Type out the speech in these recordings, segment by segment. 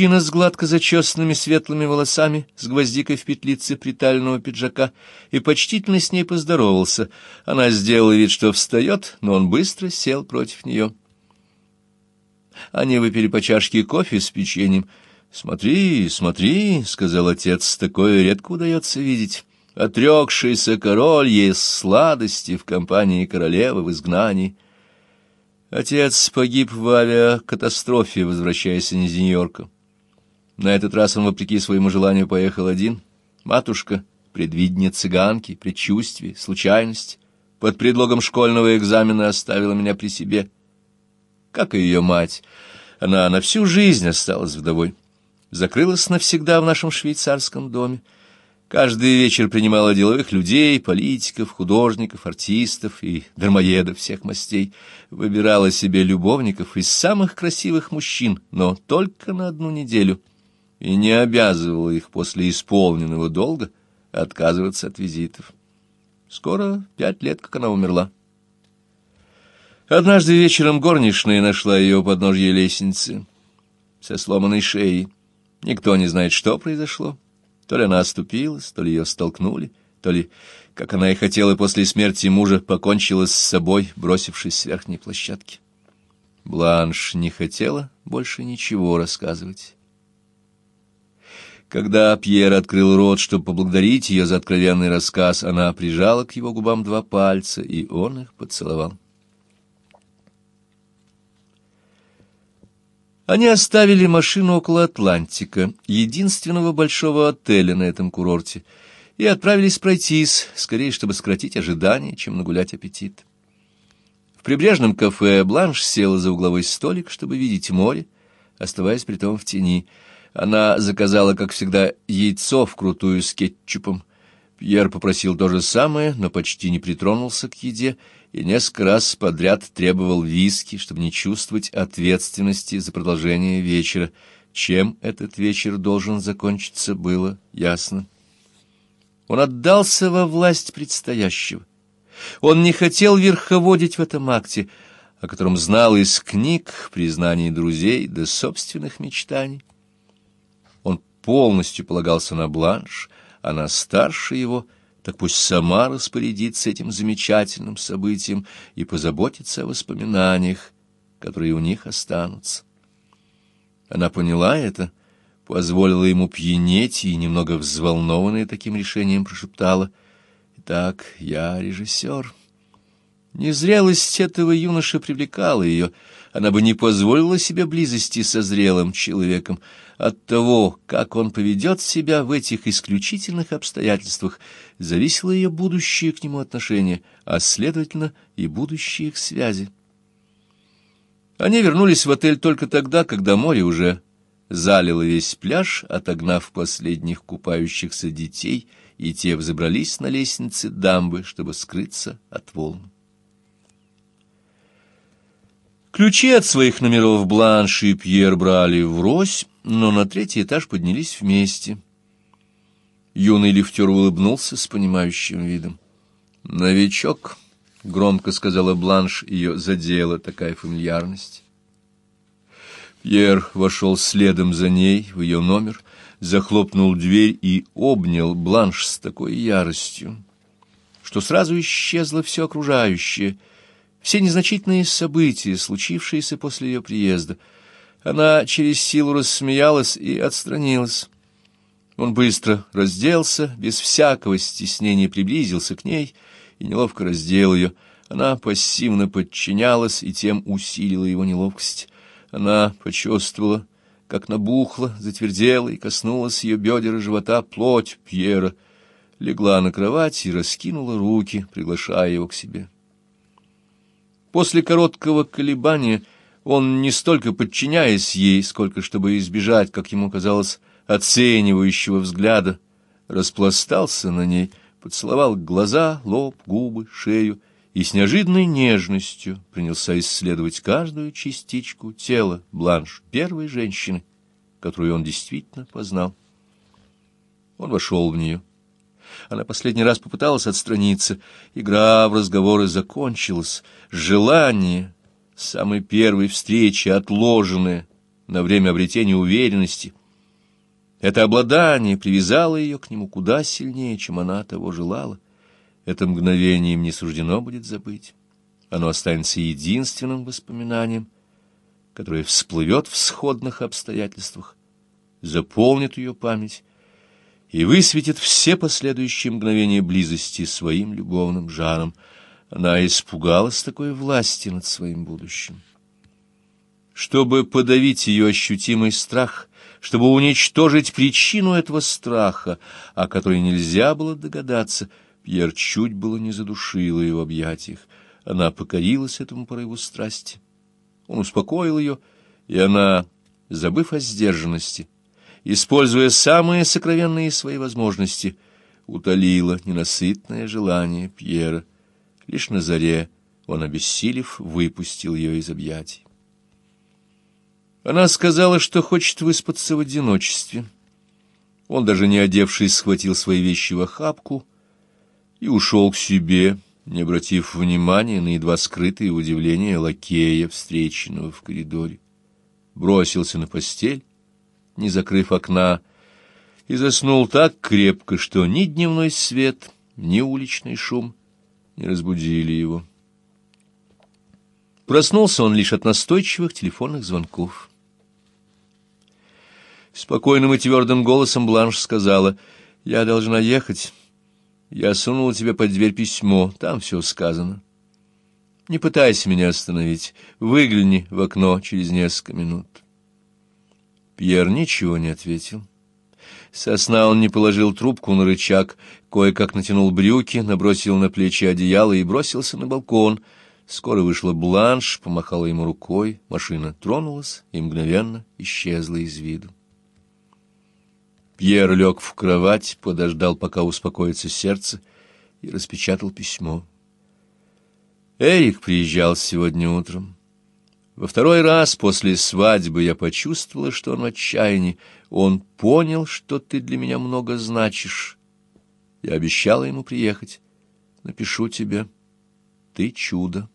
мужчина с гладко зачесанными светлыми волосами, с гвоздикой в петлице приталенного пиджака, и почтительно с ней поздоровался. Она сделала вид, что встает, но он быстро сел против нее. Они выпили по чашке кофе с печеньем. «Смотри, смотри», — сказал отец, — «такое редко удается видеть. Отрекшийся король есть сладости в компании королевы в изгнании». Отец погиб в авиакатастрофе, возвращаясь из Нью-Йорка. На этот раз он, вопреки своему желанию, поехал один. Матушка, предвидение цыганки, предчувствие, случайность, под предлогом школьного экзамена оставила меня при себе. Как и ее мать, она на всю жизнь осталась вдовой. Закрылась навсегда в нашем швейцарском доме. Каждый вечер принимала деловых людей, политиков, художников, артистов и дармоедов всех мастей. Выбирала себе любовников из самых красивых мужчин, но только на одну неделю. И не обязывала их после исполненного долга отказываться от визитов. Скоро пять лет, как она умерла. Однажды вечером горничная нашла ее у подножья лестницы со сломанной шеей. Никто не знает, что произошло. То ли она оступилась, то ли ее столкнули, то ли, как она и хотела после смерти мужа, покончила с собой, бросившись с верхней площадки. Бланш не хотела больше ничего рассказывать. Когда Пьер открыл рот, чтобы поблагодарить ее за откровенный рассказ, она прижала к его губам два пальца, и он их поцеловал. Они оставили машину около Атлантика, единственного большого отеля на этом курорте, и отправились пройтись, скорее, чтобы сократить ожидания, чем нагулять аппетит. В прибрежном кафе Бланш села за угловой столик, чтобы видеть море, оставаясь при том в тени. Она заказала, как всегда, яйцо вкрутую с кетчупом. Пьер попросил то же самое, но почти не притронулся к еде и несколько раз подряд требовал виски, чтобы не чувствовать ответственности за продолжение вечера. Чем этот вечер должен закончиться, было ясно. Он отдался во власть предстоящего. Он не хотел верховодить в этом акте, о котором знал из книг, признаний друзей до собственных мечтаний. Полностью полагался на бланш, она старше его — так пусть сама распорядится этим замечательным событием и позаботится о воспоминаниях, которые у них останутся. Она поняла это, позволила ему пьянеть и, немного взволнованная таким решением, прошептала, «Итак, я режиссер». Незрелость этого юноши привлекала ее, она бы не позволила себе близости со зрелым человеком, от того, как он поведет себя в этих исключительных обстоятельствах, зависело ее будущее к нему отношение, а, следовательно, и будущие их связи. Они вернулись в отель только тогда, когда море уже залило весь пляж, отогнав последних купающихся детей, и те взобрались на лестнице дамбы, чтобы скрыться от волн. Ключи от своих номеров Бланш и Пьер брали врозь, но на третий этаж поднялись вместе. Юный лифтер улыбнулся с понимающим видом. «Новичок», — громко сказала Бланш, ее задела такая фамильярность. Пьер вошел следом за ней в ее номер, захлопнул дверь и обнял Бланш с такой яростью, что сразу исчезло все окружающее, все незначительные события, случившиеся после ее приезда — она через силу рассмеялась и отстранилась. Он быстро разделся, без всякого стеснения приблизился к ней и неловко раздел ее. Она пассивно подчинялась и тем усилила его неловкость. Она почувствовала, как набухла, затвердела и коснулась ее бедер и живота плоть Пьера, легла на кровать и раскинула руки, приглашая его к себе. После короткого колебания он, не столько подчиняясь ей, сколько чтобы избежать, как ему казалось, оценивающего взгляда, распластался на ней, поцеловал глаза, лоб, губы, шею и с неожиданной нежностью принялся исследовать каждую частичку тела Бланш, первой женщины, которую он действительно познал. Он вошел в нее. Она последний раз попыталась отстраниться. Игра в разговоры закончилась. Желание, самой первой встречи, отложенное на время обретения уверенности. Это обладание привязало ее к нему куда сильнее, чем она того желала. Это мгновение им не суждено будет забыть. Оно останется единственным воспоминанием, которое всплывет в сходных обстоятельствах, заполнит ее память и высветит все последующие мгновения близости своим любовным жаром. Она испугалась такой власти над своим будущим. Чтобы подавить ее ощутимый страх, чтобы уничтожить причину этого страха, о которой нельзя было догадаться, Пьер чуть было не задушил ее в объятиях. Она покорилась этому порыву страсти. Он успокоил ее, и она, забыв о сдержанности, используя самые сокровенные свои возможности, утолила ненасытное желание Пьера. Лишь на заре он, обессилев, выпустил ее из объятий. Она сказала, что хочет выспаться в одиночестве. Он, даже не одевшись, схватил свои вещи в охапку и ушел к себе, не обратив внимания на едва скрытое удивление лакея, встреченного в коридоре. Бросился на постель, не закрыв окна, и заснул так крепко, что ни дневной свет, ни уличный шум не разбудили его. Проснулся он лишь от настойчивых телефонных звонков. Спокойным и твердым голосом Бланш сказала, «Я должна ехать. Я сунула тебе под дверь письмо, там все сказано. Не пытайся меня остановить. Выгляни в окно через несколько минут». Пьер ничего не ответил. Сосна он не положил трубку на рычаг, кое-как натянул брюки, набросил на плечи одеяло и бросился на балкон. Скоро вышла Бланш, помахала ему рукой, машина тронулась и мгновенно исчезла из виду. Пьер лег в кровать, подождал, пока успокоится сердце, и распечатал письмо. Эрик приезжал сегодня утром. Во второй раз после свадьбы я почувствовала, что он в отчаянии. Он понял, что ты для меня много значишь. Я обещала ему приехать. Напишу тебе. Ты чудо.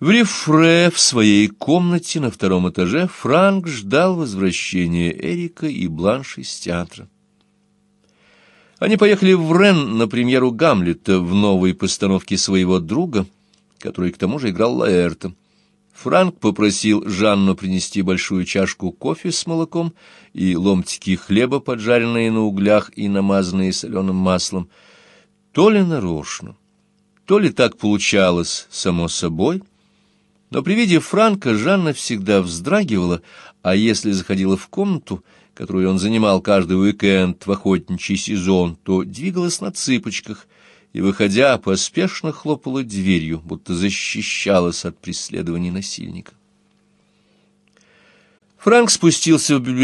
В Рифре, в своей комнате на втором этаже, Франк ждал возвращения Эрика и Бланш из театра. Они поехали в Рен на премьеру Гамлета в новой постановке своего друга, который к тому же играл Лаэрта. Франк попросил Жанну принести большую чашку кофе с молоком и ломтики хлеба, поджаренные на углях и намазанные соленым маслом. То ли нарочно, то ли так получалось само собой — но при виде Франка Жанна всегда вздрагивала, а если заходила в комнату, которую он занимал каждый уикенд в охотничий сезон, то двигалась на цыпочках и, выходя, поспешно хлопала дверью, будто защищалась от преследований насильника. Франк спустился в библиотеку,